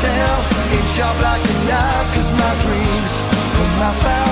tell. It sharp like a knife Cause my dreams and my fire